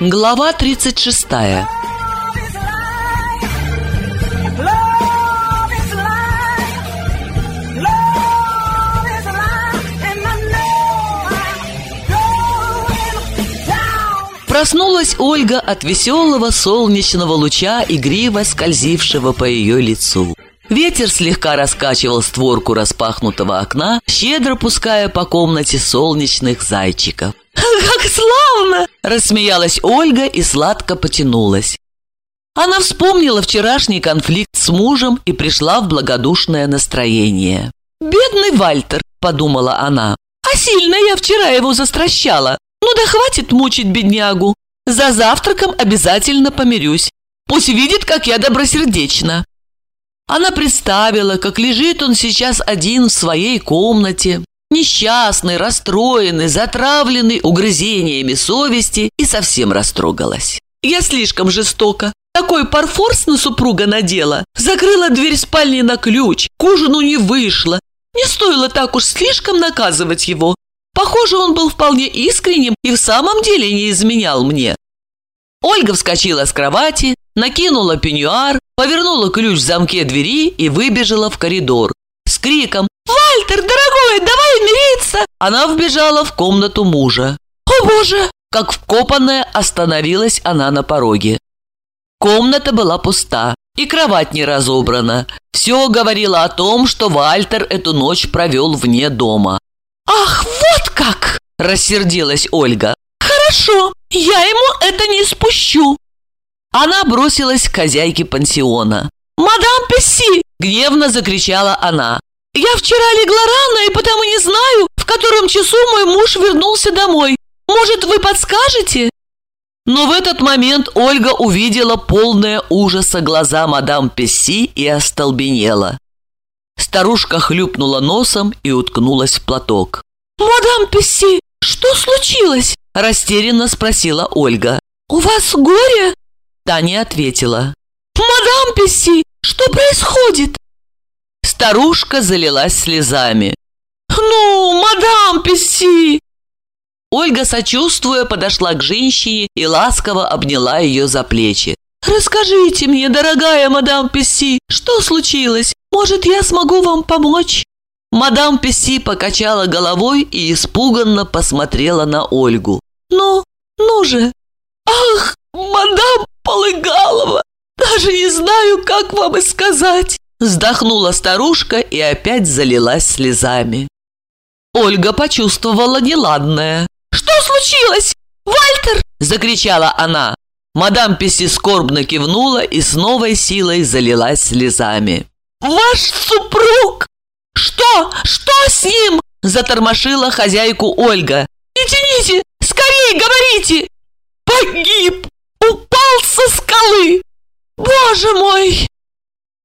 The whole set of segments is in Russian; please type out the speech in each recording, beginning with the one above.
Глава 36 Проснулась Ольга от веселого солнечного луча, игриво скользившего по ее лицу. Ветер слегка раскачивал створку распахнутого окна, щедро пуская по комнате солнечных зайчиков. «Как славно!» – рассмеялась Ольга и сладко потянулась. Она вспомнила вчерашний конфликт с мужем и пришла в благодушное настроение. «Бедный Вальтер», – подумала она, – «а сильно я вчера его застращала. Ну да хватит мучить беднягу. За завтраком обязательно помирюсь. Пусть видит, как я добросердечна». Она представила, как лежит он сейчас один в своей комнате, несчастный, расстроенный, затравленный угрызениями совести и совсем растрогалась. Я слишком жестока. Такой парфорс на супруга надела. Закрыла дверь спальни на ключ, к ужину не вышла. Не стоило так уж слишком наказывать его. Похоже, он был вполне искренним и в самом деле не изменял мне. Ольга вскочила с кровати, накинула пеньюар, повернула ключ в замке двери и выбежала в коридор. С криком «Вальтер, дорогой, давай мириться!» Она вбежала в комнату мужа. «О, Боже!» Как вкопанная остановилась она на пороге. Комната была пуста, и кровать не разобрана. Все говорило о том, что Вальтер эту ночь провел вне дома. «Ах, вот как!» – рассердилась Ольга. «Хорошо, я ему это не спущу!» Она бросилась к хозяйке пансиона. «Мадам Песси!» – гневно закричала она. «Я вчера легла рано и потому не знаю, в котором часу мой муж вернулся домой. Может, вы подскажете?» Но в этот момент Ольга увидела полное ужаса глаза мадам Песси и остолбенела. Старушка хлюпнула носом и уткнулась в платок. «Мадам Песси, что случилось?» – растерянно спросила Ольга. «У вас горе?» Та не ответила. «Мадам Песси, что происходит?» Старушка залилась слезами. «Ну, мадам Песси!» Ольга, сочувствуя, подошла к женщине и ласково обняла ее за плечи. «Расскажите мне, дорогая мадам Песси, что случилось? Может, я смогу вам помочь?» Мадам Песси покачала головой и испуганно посмотрела на Ольгу. «Ну, ну же!» «Ах, мадам Полыгалова! Даже не знаю, как вам и сказать!» Вздохнула старушка и опять залилась слезами. Ольга почувствовала неладное. «Что случилось? Вальтер!» – закричала она. Мадам Песси скорбно кивнула и с новой силой залилась слезами. «Ваш супруг!» «Что? Что с ним?» – затормошила хозяйку Ольга. «Не тяните! Скорее говорите!» «Погиб! Упал со скалы! Боже мой!»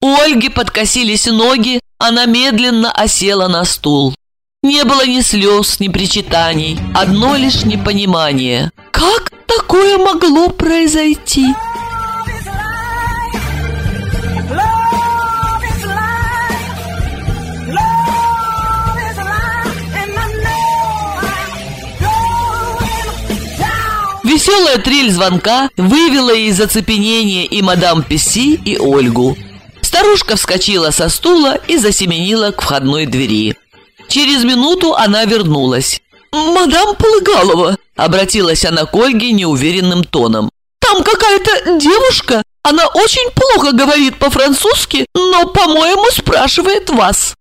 У Ольги подкосились ноги, она медленно осела на стул. Не было ни слез, ни причитаний, одно лишь непонимание. Как такое могло произойти? Веселая трель звонка вывела из оцепенения и мадам Песси, и Ольгу. Старушка вскочила со стула и засеменила к входной двери. Через минуту она вернулась. «Мадам Полыгалова!» – обратилась она к Ольге неуверенным тоном. «Там какая-то девушка, она очень плохо говорит по-французски, но, по-моему, спрашивает вас».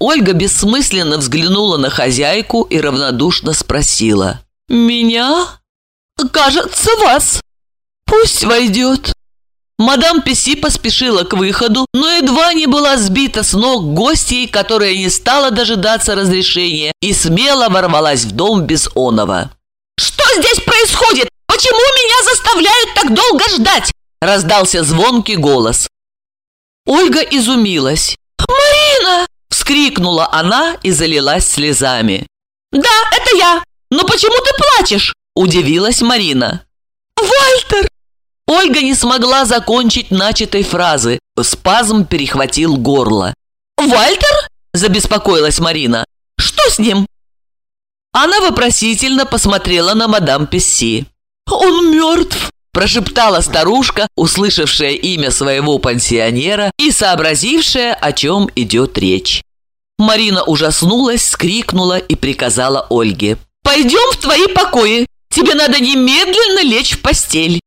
Ольга бессмысленно взглянула на хозяйку и равнодушно спросила. «Меня?» «Кажется, вас. Пусть войдет». Мадам Песи поспешила к выходу, но едва не была сбита с ног гостьей, которая не стала дожидаться разрешения и смело ворвалась в дом без оного. «Что здесь происходит? Почему меня заставляют так долго ждать?» раздался звонкий голос. Ольга изумилась. «Марина!» – вскрикнула она и залилась слезами. «Да, это я! Но почему ты плачешь?» – удивилась Марина. «Вальтер!» Ольга не смогла закончить начатой фразы. Спазм перехватил горло. «Вальтер?» – забеспокоилась Марина. «Что с ним?» Она вопросительно посмотрела на мадам Песси. Он мертв!» Прошептала старушка, услышавшая имя своего пансионера и сообразившая, о чем идет речь. Марина ужаснулась, скрикнула и приказала Ольге. «Пойдем в твои покои! Тебе надо немедленно лечь в постель!»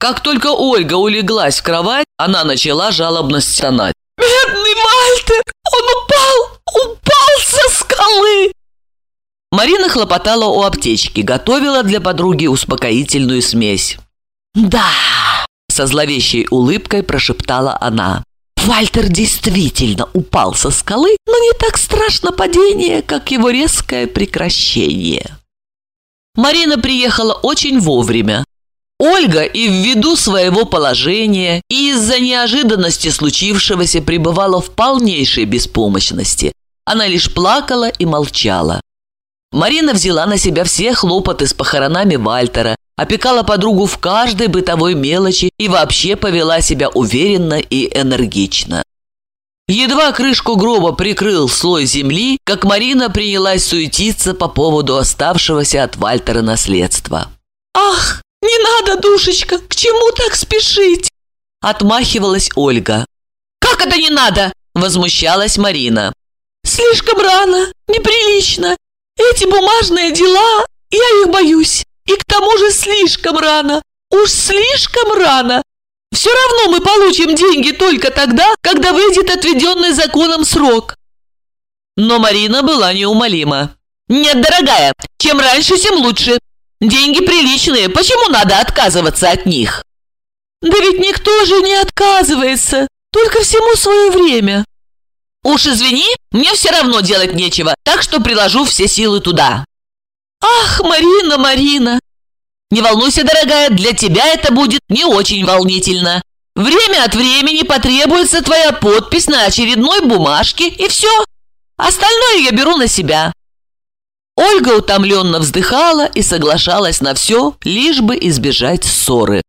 Как только Ольга улеглась в кровать, она начала жалобно стонать. «Бедный Мальтер! Он упал! Упал со скалы!» Марина хлопотала у аптечки, готовила для подруги успокоительную смесь. «Да!» – со зловещей улыбкой прошептала она. Вальтер действительно упал со скалы, но не так страшно падение, как его резкое прекращение. Марина приехала очень вовремя. Ольга и ввиду своего положения, и из-за неожиданности случившегося пребывала в полнейшей беспомощности. Она лишь плакала и молчала. Марина взяла на себя все хлопоты с похоронами Вальтера, опекала подругу в каждой бытовой мелочи и вообще повела себя уверенно и энергично. Едва крышку гроба прикрыл слой земли, как Марина принялась суетиться по поводу оставшегося от Вальтера наследства. «Ах, не надо, душечка, к чему так спешить?» Отмахивалась Ольга. «Как это не надо?» Возмущалась Марина. «Слишком рано, неприлично, эти бумажные дела, я их боюсь. И к тому же слишком рано. Уж слишком рано. Все равно мы получим деньги только тогда, когда выйдет отведенный законом срок. Но Марина была неумолима. Нет, дорогая, чем раньше, тем лучше. Деньги приличные, почему надо отказываться от них? Да ведь никто же не отказывается, только всему свое время. Уж извини, мне все равно делать нечего, так что приложу все силы туда. Ах, Марина, Марина! Не волнуйся, дорогая, для тебя это будет не очень волнительно. Время от времени потребуется твоя подпись на очередной бумажке, и все. Остальное я беру на себя. Ольга утомленно вздыхала и соглашалась на все, лишь бы избежать ссоры.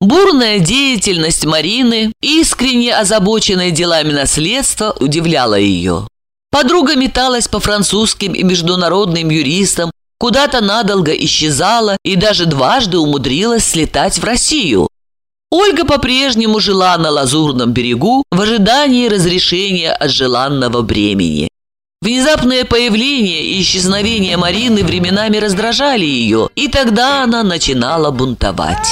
Бурная деятельность Марины, искренне озабоченная делами наследства, удивляла ее. Подруга металась по французским и международным юристам, куда-то надолго исчезала и даже дважды умудрилась слетать в Россию. Ольга по-прежнему жила на Лазурном берегу в ожидании разрешения от желанного бремени. Внезапное появление и исчезновение Марины временами раздражали ее, и тогда она начинала бунтовать.